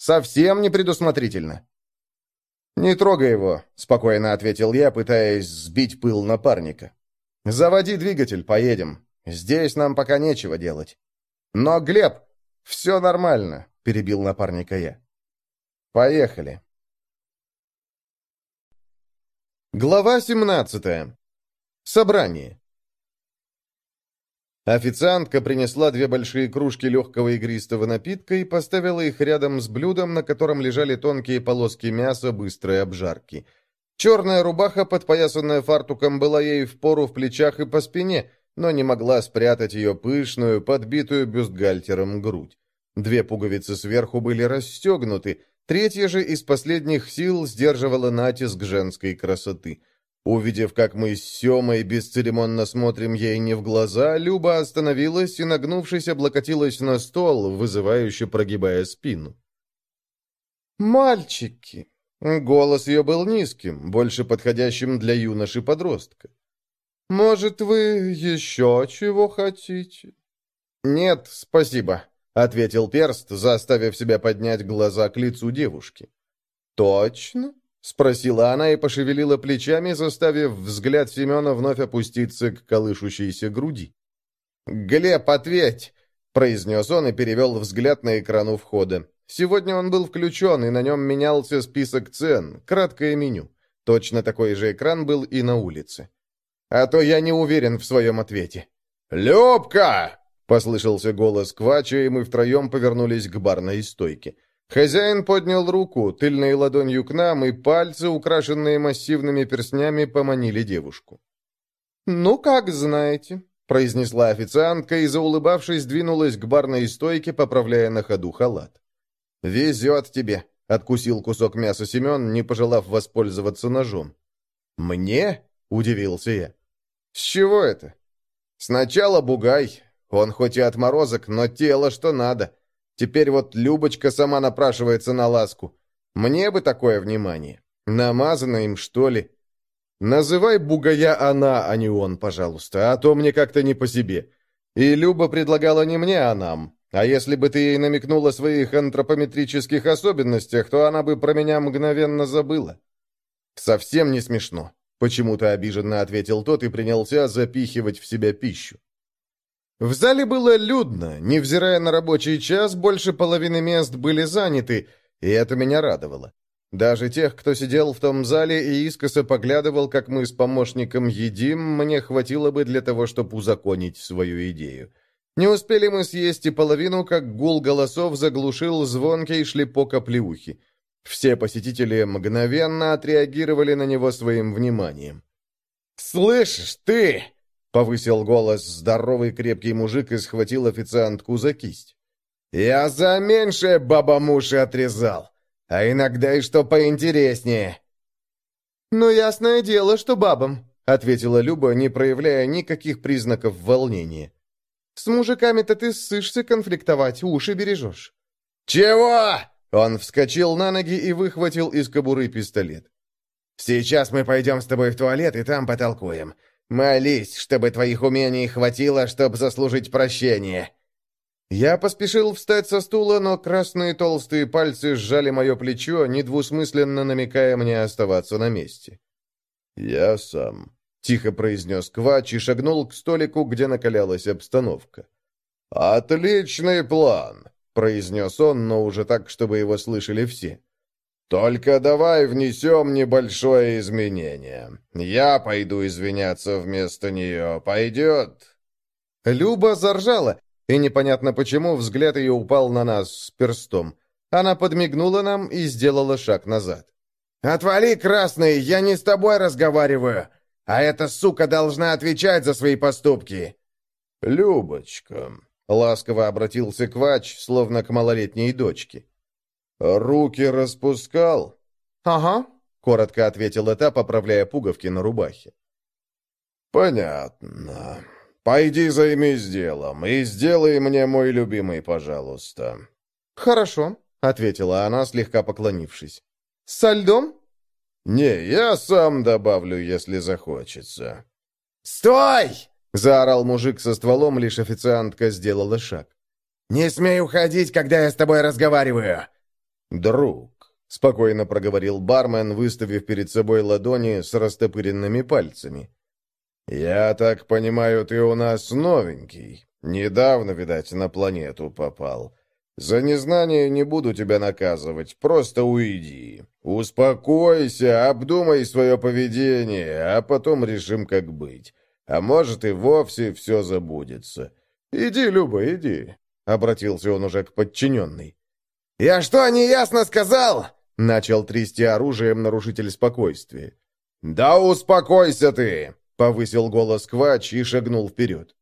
Совсем не предусмотрительно». «Не трогай его», — спокойно ответил я, пытаясь сбить пыл напарника. «Заводи двигатель, поедем. Здесь нам пока нечего делать». «Но, Глеб, все нормально», — перебил напарника я. «Поехали». Глава 17. Собрание. Официантка принесла две большие кружки легкого игристого напитка и поставила их рядом с блюдом, на котором лежали тонкие полоски мяса быстрой обжарки. Черная рубаха, подпоясанная фартуком, была ей впору в плечах и по спине, но не могла спрятать ее пышную, подбитую бюстгальтером грудь. Две пуговицы сверху были расстегнуты, Третья же из последних сил сдерживала натиск женской красоты. Увидев, как мы с Семой бесцеремонно смотрим ей не в глаза, Люба остановилась и, нагнувшись, облокотилась на стол, вызывающе прогибая спину. «Мальчики!» Голос ее был низким, больше подходящим для юноши-подростка. «Может, вы еще чего хотите?» «Нет, спасибо», — ответил Перст, заставив себя поднять глаза к лицу девушки. «Точно?» — спросила она и пошевелила плечами, заставив взгляд Семена вновь опуститься к колышущейся груди. «Глеб, ответь!» — произнес он и перевел взгляд на экран у входа. Сегодня он был включен, и на нем менялся список цен, краткое меню. Точно такой же экран был и на улице. А то я не уверен в своем ответе. «Любка!» Послышался голос Квача, и мы втроем повернулись к барной стойке. Хозяин поднял руку, тыльной ладонью к нам, и пальцы, украшенные массивными перстнями, поманили девушку. «Ну, как знаете», — произнесла официантка и, заулыбавшись, двинулась к барной стойке, поправляя на ходу халат. «Везет тебе», — откусил кусок мяса Семен, не пожелав воспользоваться ножом. «Мне?» — удивился я. «С чего это?» «Сначала бугай, он хоть и отморозок, но тело что надо. Теперь вот Любочка сама напрашивается на ласку. Мне бы такое внимание. Намазано им, что ли? Называй бугая она, а не он, пожалуйста, а то мне как-то не по себе. И Люба предлагала не мне, а нам. А если бы ты ей намекнула о своих антропометрических особенностях, то она бы про меня мгновенно забыла. Совсем не смешно. Почему-то обиженно ответил тот и принялся запихивать в себя пищу. В зале было людно, невзирая на рабочий час, больше половины мест были заняты, и это меня радовало. Даже тех, кто сидел в том зале и искоса поглядывал, как мы с помощником едим, мне хватило бы для того, чтобы узаконить свою идею. Не успели мы съесть и половину, как гул голосов заглушил звонкий шлепок оплеухи. Все посетители мгновенно отреагировали на него своим вниманием. «Слышишь, ты!» Повысил голос здоровый крепкий мужик и схватил официантку за кисть. «Я за меньшее баба-муши отрезал, а иногда и что поинтереснее». «Ну, ясное дело, что бабам», — ответила Люба, не проявляя никаких признаков волнения. «С мужиками-то ты ссышься конфликтовать, уши бережешь». «Чего?» Он вскочил на ноги и выхватил из кобуры пистолет. «Сейчас мы пойдем с тобой в туалет и там потолкуем. Молись, чтобы твоих умений хватило, чтобы заслужить прощение». Я поспешил встать со стула, но красные толстые пальцы сжали мое плечо, недвусмысленно намекая мне оставаться на месте. «Я сам», — тихо произнес Квач и шагнул к столику, где накалялась обстановка. «Отличный план», — произнес он, но уже так, чтобы его слышали все. «Только давай внесем небольшое изменение. Я пойду извиняться вместо нее. Пойдет?» Люба заржала, и непонятно почему взгляд ее упал на нас с перстом. Она подмигнула нам и сделала шаг назад. «Отвали, красный, я не с тобой разговариваю, а эта сука должна отвечать за свои поступки!» «Любочка», — ласково обратился Квач, словно к малолетней дочке. «Руки распускал?» «Ага», — коротко ответил это, поправляя пуговки на рубахе. «Понятно. Пойди займись делом и сделай мне мой любимый, пожалуйста». «Хорошо», — ответила она, слегка поклонившись. «Со льдом?» «Не, я сам добавлю, если захочется». «Стой!» — заорал мужик со стволом, лишь официантка сделала шаг. «Не смей уходить, когда я с тобой разговариваю!» «Друг», — спокойно проговорил бармен, выставив перед собой ладони с растопыренными пальцами. «Я так понимаю, ты у нас новенький. Недавно, видать, на планету попал. За незнание не буду тебя наказывать, просто уйди. Успокойся, обдумай свое поведение, а потом решим, как быть. А может, и вовсе все забудется. Иди, Люба, иди», — обратился он уже к подчиненной. «Я что, неясно сказал?» — начал трясти оружием нарушитель спокойствия. «Да успокойся ты!» — повысил голос Квач и шагнул вперед.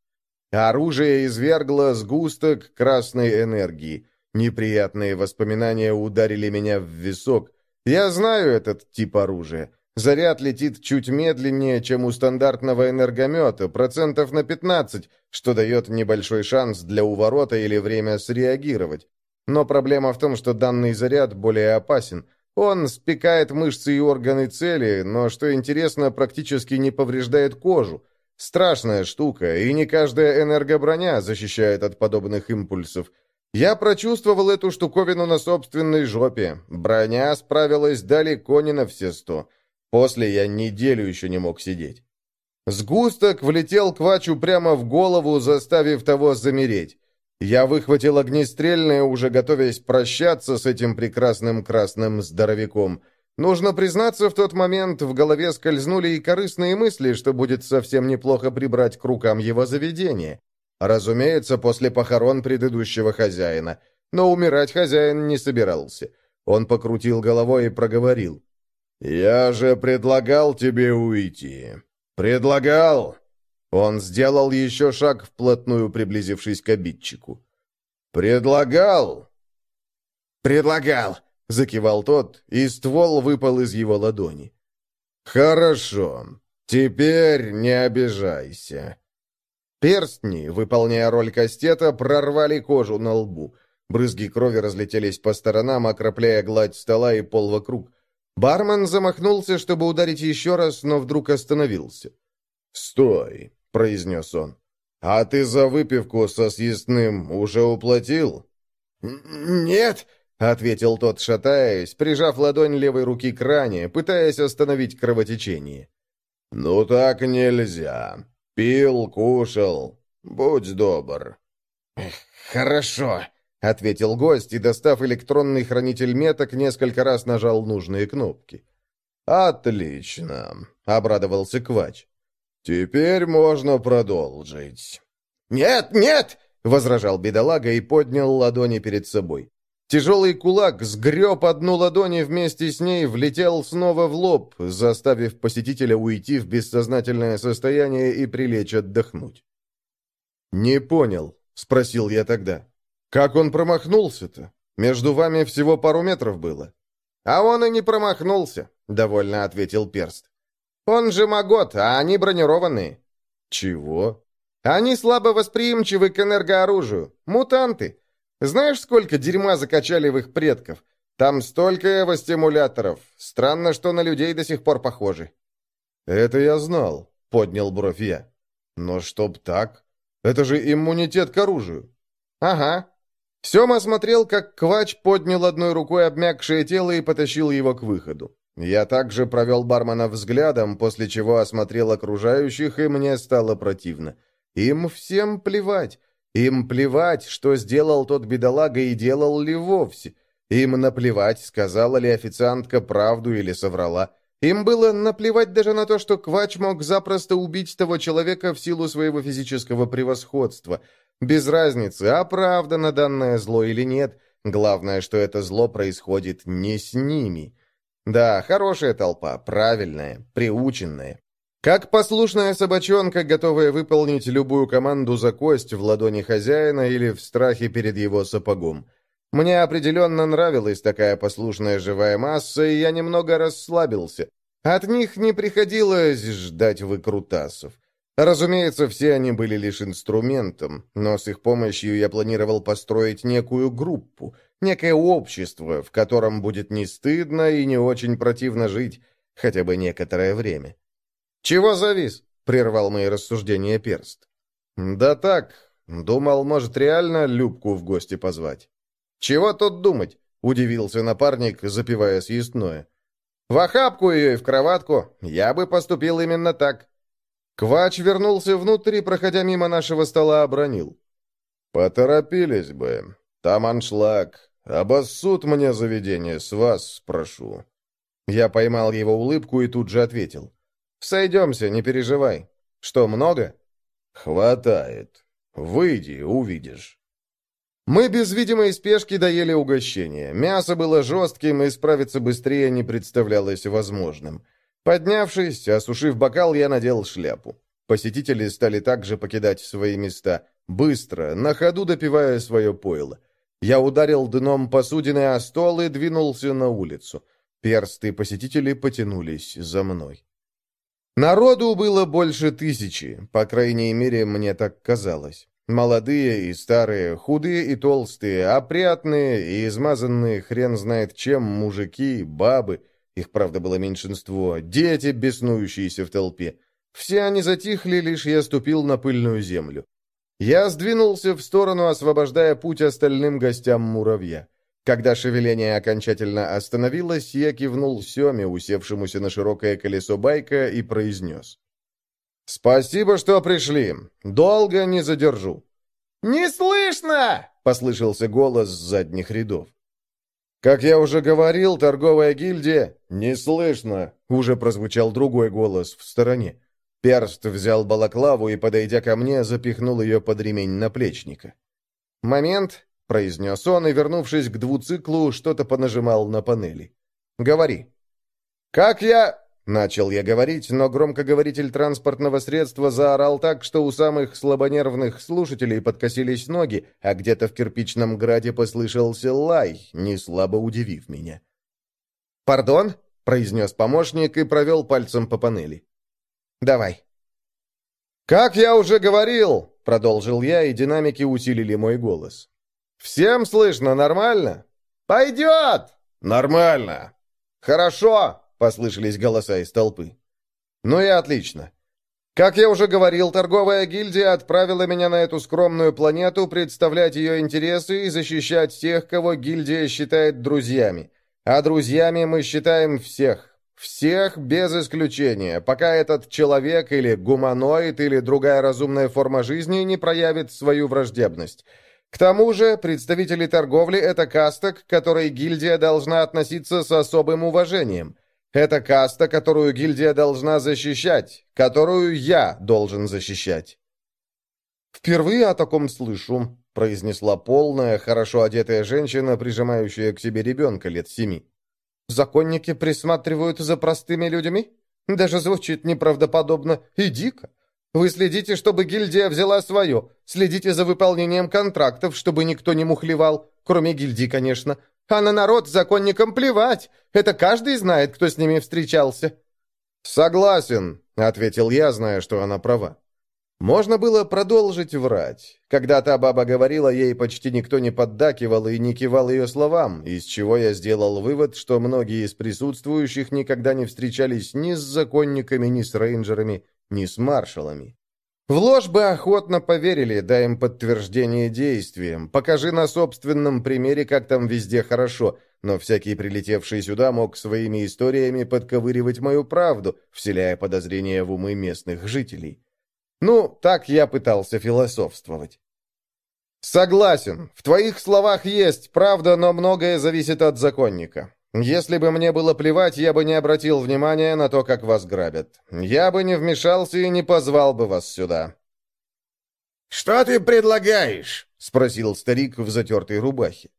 Оружие извергло сгусток красной энергии. Неприятные воспоминания ударили меня в висок. Я знаю этот тип оружия. Заряд летит чуть медленнее, чем у стандартного энергомета, процентов на 15, что дает небольшой шанс для уворота или время среагировать. Но проблема в том, что данный заряд более опасен. Он спекает мышцы и органы цели, но, что интересно, практически не повреждает кожу. Страшная штука, и не каждая энергоброня защищает от подобных импульсов. Я прочувствовал эту штуковину на собственной жопе. Броня справилась далеко не на все сто. После я неделю еще не мог сидеть. Сгусток влетел Квачу прямо в голову, заставив того замереть. Я выхватил огнестрельное, уже готовясь прощаться с этим прекрасным красным здоровяком — Нужно признаться, в тот момент в голове скользнули и корыстные мысли, что будет совсем неплохо прибрать к рукам его заведение. Разумеется, после похорон предыдущего хозяина. Но умирать хозяин не собирался. Он покрутил головой и проговорил. «Я же предлагал тебе уйти. Предлагал!» Он сделал еще шаг, вплотную приблизившись к обидчику. «Предлагал!» «Предлагал!» — закивал тот, и ствол выпал из его ладони. «Хорошо. Теперь не обижайся». Перстни, выполняя роль кастета, прорвали кожу на лбу. Брызги крови разлетелись по сторонам, окропляя гладь стола и пол вокруг. Бармен замахнулся, чтобы ударить еще раз, но вдруг остановился. «Стой!» — произнес он. «А ты за выпивку со съестным уже уплатил?» «Нет!» — ответил тот, шатаясь, прижав ладонь левой руки к ране, пытаясь остановить кровотечение. «Ну так нельзя. Пил, кушал. Будь добр». «Хорошо», — ответил гость и, достав электронный хранитель меток, несколько раз нажал нужные кнопки. «Отлично», — обрадовался Квач. «Теперь можно продолжить». «Нет, нет!» — возражал бедолага и поднял ладони перед собой. Тяжелый кулак сгреб одну ладонь и вместе с ней влетел снова в лоб, заставив посетителя уйти в бессознательное состояние и прилечь отдохнуть. «Не понял», — спросил я тогда. «Как он промахнулся-то? Между вами всего пару метров было». «А он и не промахнулся», — довольно ответил Перст. «Он же Магот, а они бронированные». «Чего?» «Они слабо восприимчивы к энергооружию. Мутанты. Знаешь, сколько дерьма закачали в их предков? Там столько эвостимуляторов. Странно, что на людей до сих пор похожи». «Это я знал», — поднял бровь я. «Но чтоб так? Это же иммунитет к оружию». «Ага». Сема смотрел, как Квач поднял одной рукой обмякшее тело и потащил его к выходу. Я также провел бармена взглядом, после чего осмотрел окружающих, и мне стало противно. Им всем плевать. Им плевать, что сделал тот бедолага и делал ли вовсе. Им наплевать, сказала ли официантка правду или соврала. Им было наплевать даже на то, что Квач мог запросто убить того человека в силу своего физического превосходства. Без разницы, оправдано данное зло или нет. Главное, что это зло происходит не с ними. Да, хорошая толпа, правильная, приученная. Как послушная собачонка, готовая выполнить любую команду за кость в ладони хозяина или в страхе перед его сапогом. Мне определенно нравилась такая послушная живая масса, и я немного расслабился. От них не приходилось ждать выкрутасов. Разумеется, все они были лишь инструментом, но с их помощью я планировал построить некую группу, некое общество, в котором будет не стыдно и не очень противно жить, хотя бы некоторое время. «Чего завис?» — прервал мои рассуждения перст. «Да так, думал, может, реально Любку в гости позвать». «Чего тут думать? — удивился напарник, запивая съестное. «В охапку ее и в кроватку. Я бы поступил именно так». Квач вернулся внутрь и, проходя мимо нашего стола, обронил. «Поторопились бы. Там аншлаг. Обоссут мне заведение, с вас спрошу». Я поймал его улыбку и тут же ответил. «Сойдемся, не переживай. Что, много?» «Хватает. Выйди, увидишь». Мы без видимой спешки доели угощение. Мясо было жестким, и справиться быстрее не представлялось возможным. Поднявшись, осушив бокал, я надел шляпу. Посетители стали также покидать свои места, быстро, на ходу допивая свое пойло. Я ударил дном посудины о стол и двинулся на улицу. Персты посетителей потянулись за мной. Народу было больше тысячи, по крайней мере, мне так казалось. Молодые и старые, худые и толстые, опрятные и измазанные хрен знает чем мужики, бабы — их, правда, было меньшинство. Дети, беснующиеся в толпе. Все они затихли, лишь я ступил на пыльную землю. Я сдвинулся в сторону, освобождая путь остальным гостям муравья. Когда шевеление окончательно остановилось, я кивнул Семе, усевшемуся на широкое колесо байка, и произнес. «Спасибо, что пришли. Долго не задержу». «Не слышно!» — послышался голос с задних рядов. «Как я уже говорил, торговая гильдия...» «Не слышно!» — уже прозвучал другой голос в стороне. Перст взял балаклаву и, подойдя ко мне, запихнул ее под ремень наплечника. «Момент!» — произнес он и, вернувшись к двуциклу, что-то понажимал на панели. «Говори». «Как я...» Начал я говорить, но громкоговоритель транспортного средства заорал так, что у самых слабонервных слушателей подкосились ноги, а где-то в кирпичном граде послышался лай, не слабо удивив меня. «Пардон?» — произнес помощник и провел пальцем по панели. «Давай». «Как я уже говорил!» — продолжил я, и динамики усилили мой голос. «Всем слышно нормально?» «Пойдет!» «Нормально!» «Хорошо!» — послышались голоса из толпы. «Ну и отлично. Как я уже говорил, торговая гильдия отправила меня на эту скромную планету представлять ее интересы и защищать тех, кого гильдия считает друзьями. А друзьями мы считаем всех. Всех без исключения, пока этот человек или гуманоид или другая разумная форма жизни не проявит свою враждебность. К тому же, представители торговли – это каста, к которой гильдия должна относиться с особым уважением – это каста, которую гильдия должна защищать, которую я должен защищать. «Впервые о таком слышу», — произнесла полная, хорошо одетая женщина, прижимающая к себе ребенка лет семи. «Законники присматривают за простыми людьми? Даже звучит неправдоподобно и дико. Вы следите, чтобы гильдия взяла свое, следите за выполнением контрактов, чтобы никто не мухлевал, кроме гильдии, конечно. А на народ законникам плевать. Это каждый знает, кто с ними встречался». «Согласен», — ответил я, зная, что она права. Можно было продолжить врать. Когда та баба говорила, ей почти никто не поддакивал и не кивал ее словам, из чего я сделал вывод, что многие из присутствующих никогда не встречались ни с законниками, ни с рейнджерами, ни с маршалами. В ложь бы охотно поверили, дай им подтверждение действиям. Покажи на собственном примере, как там везде хорошо. Но всякий прилетевший сюда мог своими историями подковыривать мою правду, вселяя подозрения в умы местных жителей. Ну, так я пытался философствовать. Согласен, в твоих словах есть правда, но многое зависит от законника. Если бы мне было плевать, я бы не обратил внимания на то, как вас грабят. Я бы не вмешался и не позвал бы вас сюда». «Что ты предлагаешь?» — спросил старик в затертой рубахе.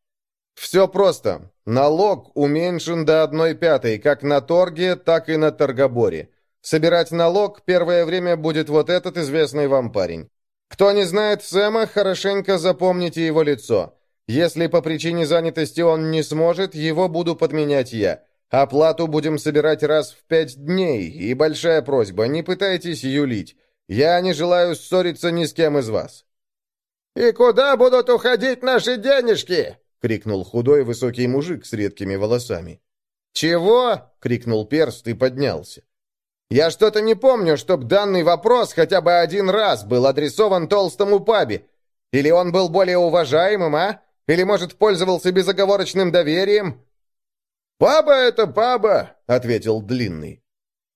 «Все просто. Налог уменьшен до одной пятой, как на торге, так и на торгоборе. Собирать налог первое время будет вот этот известный вам парень. Кто не знает Сэма, хорошенько запомните его лицо. Если по причине занятости он не сможет, его буду подменять я. Оплату будем собирать раз в пять дней, и большая просьба, не пытайтесь юлить. Я не желаю ссориться ни с кем из вас». «И куда будут уходить наши денежки?» — крикнул худой высокий мужик с редкими волосами. «Чего?» — крикнул перст и поднялся. «Я что-то не помню, чтоб данный вопрос хотя бы один раз был адресован толстому пабе. Или он был более уважаемым, а? Или, может, пользовался безоговорочным доверием?» «Паба — это паба», — ответил Длинный.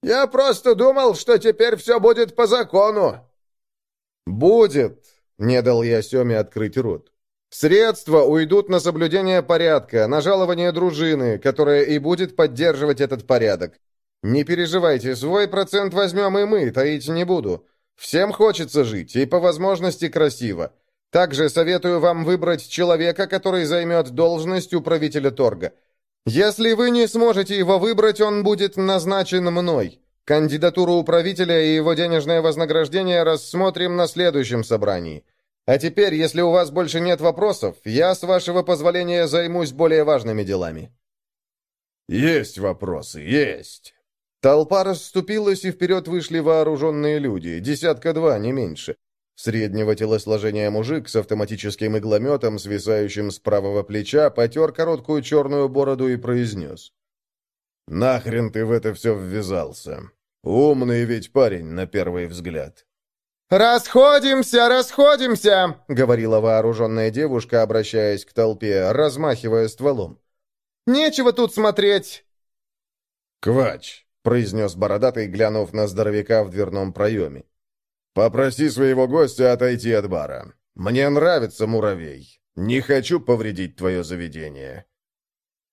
«Я просто думал, что теперь все будет по закону». «Будет», — не дал я Семе открыть рот. «Средства уйдут на соблюдение порядка, на жалование дружины, которая и будет поддерживать этот порядок. Не переживайте, свой процент возьмем и мы, таить не буду. Всем хочется жить, и по возможности красиво. Также советую вам выбрать человека, который займет должность управителя торга. Если вы не сможете его выбрать, он будет назначен мной. Кандидатуру управителя и его денежное вознаграждение рассмотрим на следующем собрании. А теперь, если у вас больше нет вопросов, я, с вашего позволения, займусь более важными делами». «Есть вопросы, есть». Толпа расступилась, и вперед вышли вооруженные люди, десятка-два, не меньше. Среднего телосложения мужик с автоматическим иглометом, свисающим с правого плеча, потер короткую черную бороду и произнес. «Нахрен ты в это все ввязался? Умный ведь парень, на первый взгляд». «Расходимся, расходимся!» — говорила вооруженная девушка, обращаясь к толпе, размахивая стволом. «Нечего тут смотреть!» «Квач, — произнес бородатый, глянув на здоровяка в дверном проеме. «Попроси своего гостя отойти от бара. Мне нравится муравей. Не хочу повредить твое заведение».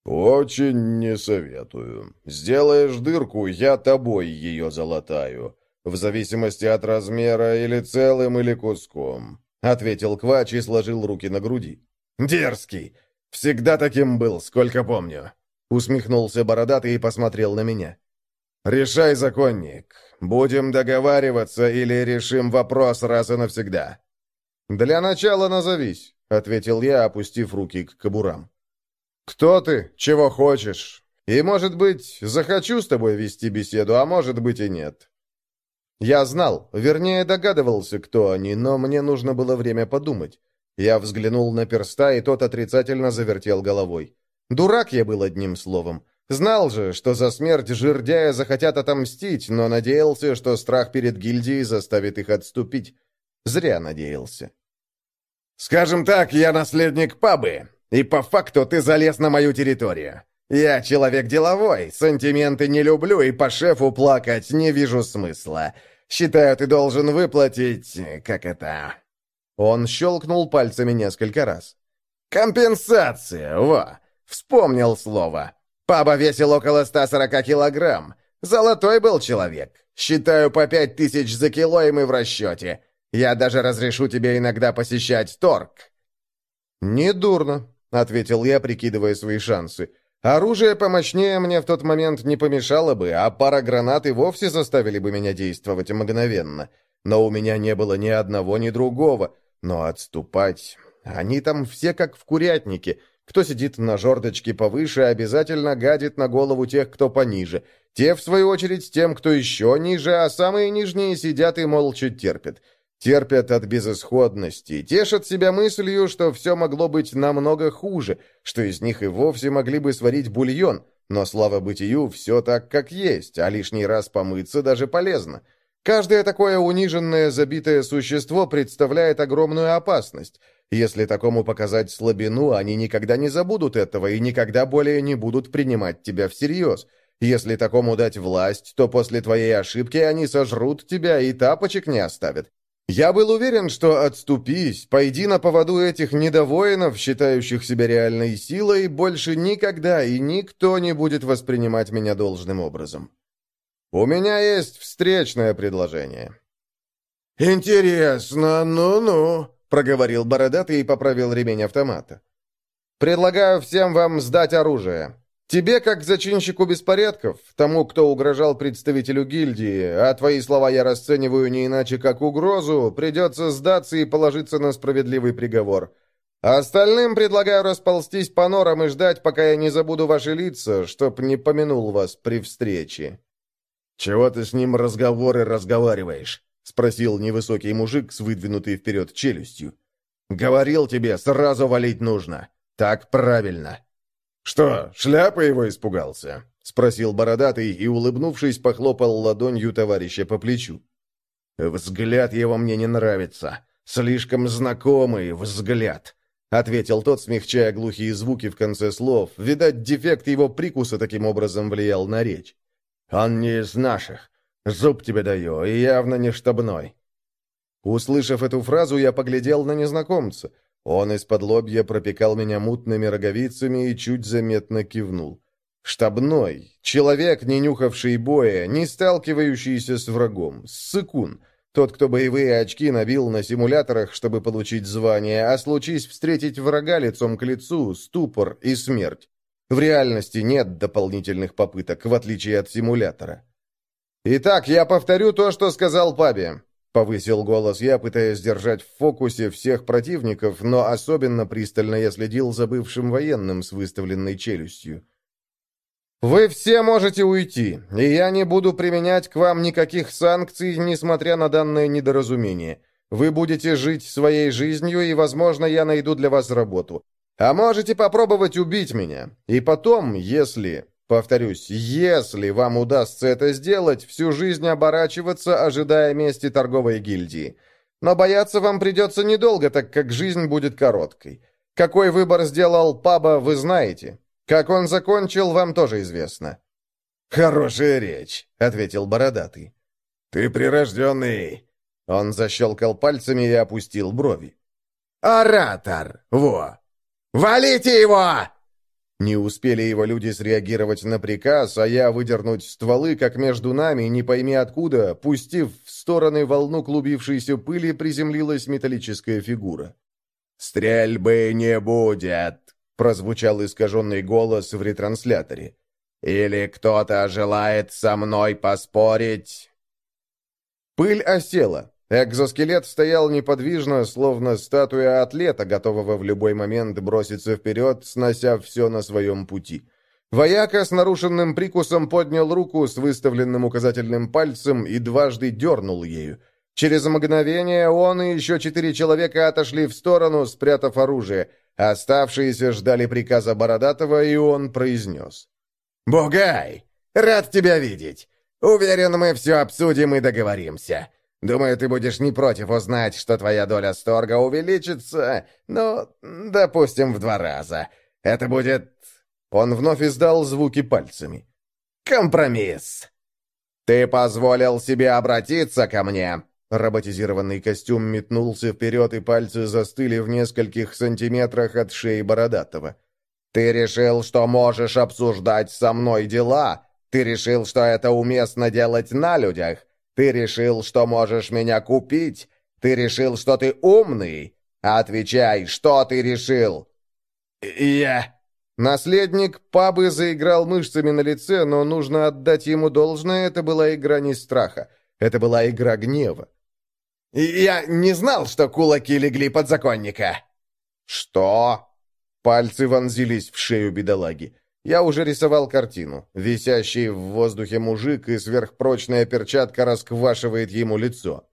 «Очень не советую. Сделаешь дырку, я тобой ее залатаю. В зависимости от размера или целым, или куском», — ответил Квач и сложил руки на груди. «Дерзкий! Всегда таким был, сколько помню!» Усмехнулся бородатый и посмотрел на меня. «Решай, законник. Будем договариваться или решим вопрос раз и навсегда?» «Для начала назовись», — ответил я, опустив руки к кобурам. «Кто ты? Чего хочешь? И, может быть, захочу с тобой вести беседу, а может быть и нет». Я знал, вернее догадывался, кто они, но мне нужно было время подумать. Я взглянул на перста, и тот отрицательно завертел головой. Дурак я был одним словом. Знал же, что за смерть жердяя захотят отомстить, но надеялся, что страх перед гильдией заставит их отступить. Зря надеялся. «Скажем так, я наследник пабы, и по факту ты залез на мою территорию. Я человек деловой, сантименты не люблю, и по шефу плакать не вижу смысла. Считаю, ты должен выплатить... как это...» Он щелкнул пальцами несколько раз. «Компенсация, во! Вспомнил слово. Паба весил около 140 килограмм. Золотой был человек. Считаю по пять тысяч за кило, и мы в расчете. Я даже разрешу тебе иногда посещать торг». «Недурно», — ответил я, прикидывая свои шансы. «Оружие помощнее мне в тот момент не помешало бы, а пара гранат и вовсе заставили бы меня действовать мгновенно. Но у меня не было ни одного, ни другого. Но отступать... Они там все как в курятнике. Кто сидит на жердочке повыше, обязательно гадит на голову тех, кто пониже. Те, в свою очередь, тем, кто еще ниже, а самые нижние сидят и молча терпят. Терпят от безысходности, тешат себя мыслью, что все могло быть намного хуже, что из них и вовсе могли бы сварить бульон, но, слава бытию, все так, как есть, а лишний раз помыться даже полезно. Каждое такое униженное, забитое существо представляет огромную опасность – если такому показать слабину, они никогда не забудут этого и никогда более не будут принимать тебя всерьез. Если такому дать власть, то после твоей ошибки они сожрут тебя и тапочек не оставят. Я был уверен, что отступись, пойди на поводу этих недовоинов, считающих себя реальной силой, больше никогда и никто не будет воспринимать меня должным образом. У меня есть встречное предложение. «Интересно, ну-ну», проговорил бородатый и поправил ремень автомата. «Предлагаю всем вам сдать оружие. Тебе, как зачинщику беспорядков, тому, кто угрожал представителю гильдии, а твои слова я расцениваю не иначе как угрозу, придется сдаться и положиться на справедливый приговор. Остальным предлагаю расползтись по норам и ждать, пока я не забуду ваши лица, чтоб не помянул вас при встрече». «Чего ты с ним разговоры разговариваешь?» — спросил невысокий мужик с выдвинутой вперед челюстью. «Говорил тебе, сразу валить нужно. Так правильно». «Что, шляпа его испугался?» — спросил бородатый и, улыбнувшись, похлопал ладонью товарища по плечу. «Взгляд его мне не нравится. Слишком знакомый взгляд. — ответил тот, смягчая глухие звуки в конце слов. Видать, дефект его прикуса таким образом влиял на речь. «Он не из наших. Зуб тебе даю, и явно не штабной». Услышав эту фразу, я поглядел на незнакомца. Он из-под лобья пропекал меня мутными роговицами и чуть заметно кивнул. Штабной, человек, не нюхавший боя, не сталкивающийся с врагом, ссыкун, тот, кто боевые очки набил на симуляторах, чтобы получить звание, а случись встретить врага лицом к лицу, ступор и смерть. В реальности нет дополнительных попыток, в отличие от симулятора. «Итак, я повторю то, что сказал Паби», — повысил голос я, пытаясь держать в фокусе всех противников, но особенно пристально я следил за бывшим военным с выставленной челюстью. «Вы все можете уйти, и я не буду применять к вам никаких санкций, несмотря на данное недоразумение. Вы будете жить своей жизнью, и, возможно, я найду для вас работу. А можете попробовать убить меня. И потом, если, повторюсь, если вам удастся это сделать, всю жизнь оборачиваться, ожидая мести торговой гильдии. Но бояться вам придется недолго, так как жизнь будет короткой. Какой выбор сделал Паба, вы знаете. Как он закончил, вам тоже известно». «Хорошая речь», — ответил Бородатый. «Ты прирожденный». Он защелкал пальцами и опустил брови. «Оратор! Во! Валите его!» Не успели его люди среагировать на приказ, а я выдернуть стволы, как между нами, не пойми откуда, пустив в стороны волну клубившейся пыли, приземлилась металлическая фигура. «Стрельбы не будет!» прозвучал искаженный голос в ретрансляторе. «Или кто-то желает со мной поспорить?» Пыль осела. Экзоскелет стоял неподвижно, словно статуя атлета, готового в любой момент броситься вперед, снося все на своем пути. Вояка с нарушенным прикусом поднял руку с выставленным указательным пальцем и дважды дернул ею. Через мгновение он и еще четыре человека отошли в сторону, спрятав оружие. Оставшиеся ждали приказа Бородатого, и он произнес. «Бугай, рад тебя видеть. Уверен, мы все обсудим и договоримся. Думаю, ты будешь не против узнать, что твоя доля сторга увеличится, ну, допустим, в два раза. Это будет...» Он вновь издал звуки пальцами. «Компромисс. Ты позволил себе обратиться ко мне, Роботизированный костюм метнулся вперед, и пальцы застыли в нескольких сантиметрах от шеи Бородатого. «Ты решил, что можешь обсуждать со мной дела? Ты решил, что это уместно делать на людях? Ты решил, что можешь меня купить? Ты решил, что ты умный? Отвечай, что ты решил?» «Я...» Наследник пабы заиграл мышцами на лице, но нужно отдать ему должное, это была игра не страха. Это была игра гнева. «Я не знал, что кулаки легли под законника!» «Что?» Пальцы вонзились в шею бедолаги. Я уже рисовал картину. Висящий в воздухе мужик и сверхпрочная перчатка расквашивает ему лицо.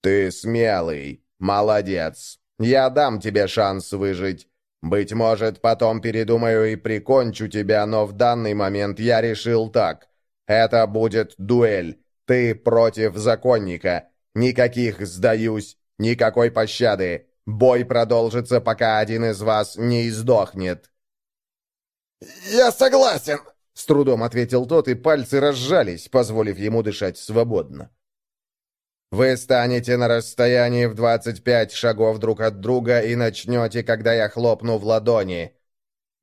«Ты смелый. Молодец. Я дам тебе шанс выжить. Быть может, потом передумаю и прикончу тебя, но в данный момент я решил так. Это будет дуэль. Ты против законника. Никаких «сдаюсь», никакой пощады. Бой продолжится, пока один из вас не издохнет». «Я согласен», — с трудом ответил тот, и пальцы разжались, позволив ему дышать свободно. «Вы станете на расстоянии в двадцать пять шагов друг от друга и начнете, когда я хлопну в ладони».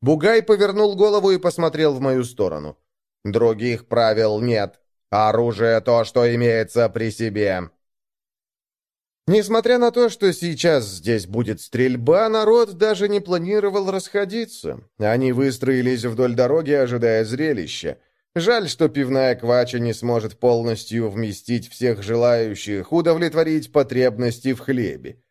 Бугай повернул голову и посмотрел в мою сторону. «Других правил нет. Оружие то, что имеется при себе. Несмотря на то, что сейчас здесь будет стрельба, народ даже не планировал расходиться. Они выстроились вдоль дороги, ожидая зрелища. Жаль, что пивная квача не сможет полностью вместить всех желающих, удовлетворить потребности в хлебе.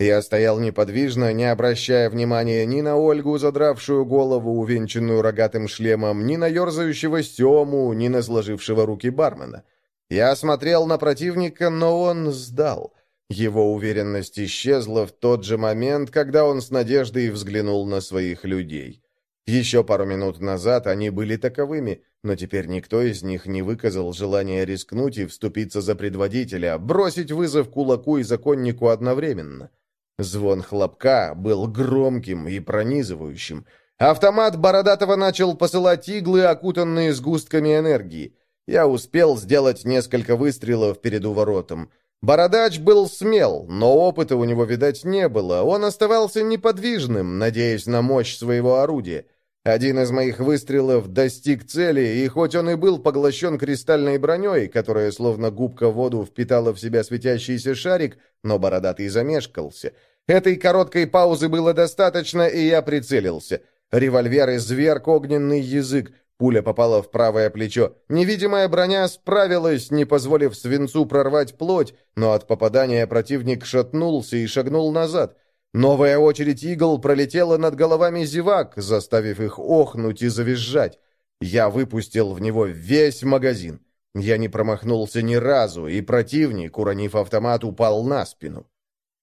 Я стоял неподвижно, не обращая внимания ни на Ольгу, задравшую голову, увенчанную рогатым шлемом, ни на ерзающего Сему, ни на сложившего руки бармена. Я смотрел на противника, но он сдал — его уверенность исчезла в тот же момент, когда он с надеждой взглянул на своих людей. Еще пару минут назад они были таковыми, но теперь никто из них не выказал желания рискнуть и вступиться за предводителя, бросить вызов кулаку и законнику одновременно. Звон хлопка был громким и пронизывающим. Автомат Бородатого начал посылать иглы, окутанные сгустками энергии. Я успел сделать несколько выстрелов перед уворотом. Бородач был смел, но опыта у него, видать, не было. Он оставался неподвижным, надеясь на мощь своего орудия. Один из моих выстрелов достиг цели, и хоть он и был поглощен кристальной броней, которая словно губка воду впитала в себя светящийся шарик, но бородатый замешкался. Этой короткой паузы было достаточно, и я прицелился. Револьвер изверг огненный язык, Пуля попала в правое плечо. Невидимая броня справилась, не позволив свинцу прорвать плоть, но от попадания противник шатнулся и шагнул назад. Новая очередь игл пролетела над головами зевак, заставив их охнуть и завизжать. Я выпустил в него весь магазин. Я не промахнулся ни разу, и противник, уронив автомат, упал на спину.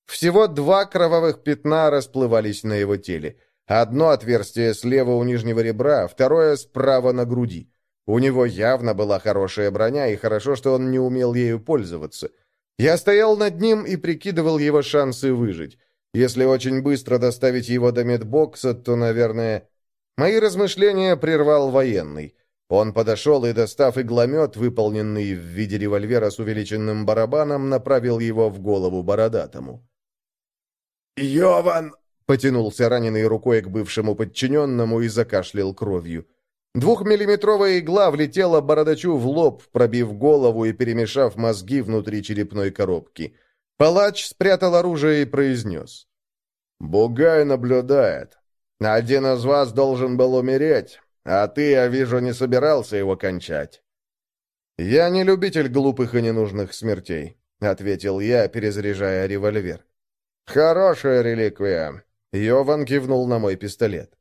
Всего два кровавых пятна расплывались на его теле. Одно отверстие слева у нижнего ребра, второе справа на груди. У него явно была хорошая броня, и хорошо, что он не умел ею пользоваться. Я стоял над ним и прикидывал его шансы выжить. Если очень быстро доставить его до медбокса, то, наверное... Мои размышления прервал военный. Он подошел и, достав игломет, выполненный в виде револьвера с увеличенным барабаном, направил его в голову бородатому. «Йован!» Потянулся раненой рукой к бывшему подчиненному и закашлял кровью. Двухмиллиметровая игла влетела бородачу в лоб, пробив голову и перемешав мозги внутри черепной коробки. Палач спрятал оружие и произнес. «Бугай наблюдает. Один из вас должен был умереть, а ты, я вижу, не собирался его кончать». «Я не любитель глупых и ненужных смертей», — ответил я, перезаряжая револьвер. «Хорошая реликвия. Йован кивнул на мой пистолет.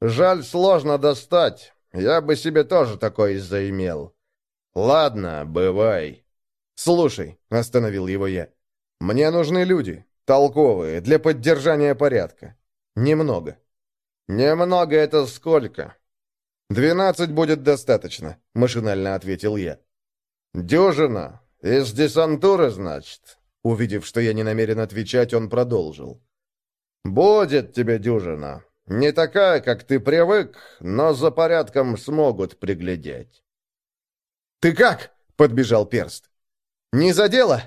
«Жаль, сложно достать. Я бы себе тоже такой заимел». «Ладно, бывай». «Слушай», — остановил его я, — «мне нужны люди, толковые, для поддержания порядка. Немного». «Немного это сколько?» «Двенадцать будет достаточно», — машинально ответил я. «Дюжина? Из десантуры, значит?» Увидев, что я не намерен отвечать, он продолжил. «Будет тебе дюжина. Не такая, как ты привык, но за порядком смогут приглядеть». «Ты как?» — подбежал перст. «Не задело?»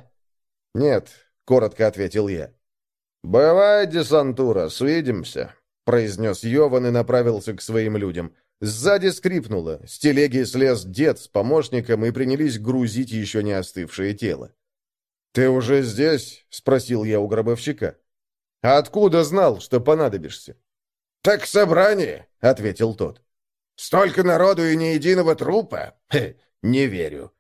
«Нет», — коротко ответил я. «Бывай, десантура, свидимся», — произнес Йован и направился к своим людям. Сзади скрипнуло, с телеги слез дед с помощником и принялись грузить еще не остывшее тело. «Ты уже здесь?» — спросил я у гробовщика. А откуда знал, что понадобишься?» «Так собрание», — ответил тот. «Столько народу и ни единого трупа? Хе, не верю.